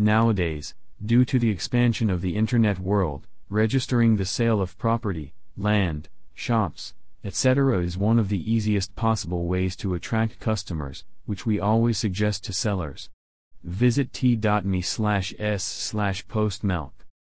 Nowadays, due to the expansion of the internet world, registering the sale of property, land, shops, etc. is one of the easiest possible ways to attract customers, which we always suggest to sellers. Visit t.me slash s slash postmelk.